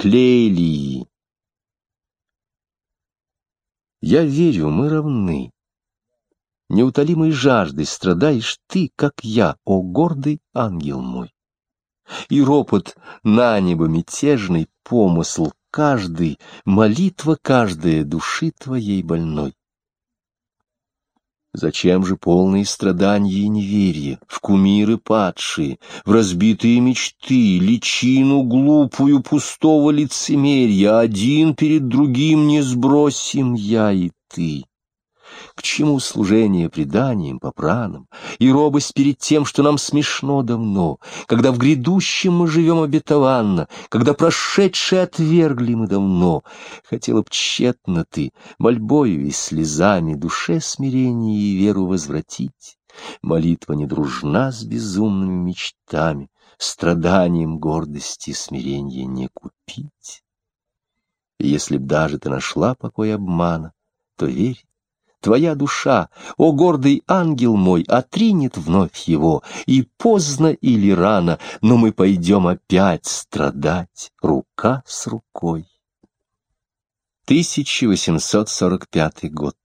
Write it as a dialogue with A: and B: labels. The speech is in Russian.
A: Клелии. Я верю, мы равны. Неутолимой жаждой страдаешь ты, как я, о гордый ангел мой. И ропот на небо мятежный, помысл каждый, молитва каждая души твоей больной. Зачем же полные страдания и неверия, в кумиры падшие, в разбитые мечты, личину глупую пустого лицемерия, один перед другим не сбросим я и ты? К чему служение преданиям, попранам, и робость перед тем, что нам смешно давно, когда в грядущем мы живем обетованно, когда прошедшее отвергли мы давно? Хотела б тщетно ты, мольбою и слезами, душе смирение и веру возвратить. Молитва не дружна с безумными мечтами, страданием гордости смирения не купить. И если б даже ты нашла покой обмана, то верь, Твоя душа, о гордый ангел мой, отринет вновь его, и поздно или рано, но мы пойдем опять страдать рука с рукой. 1845 год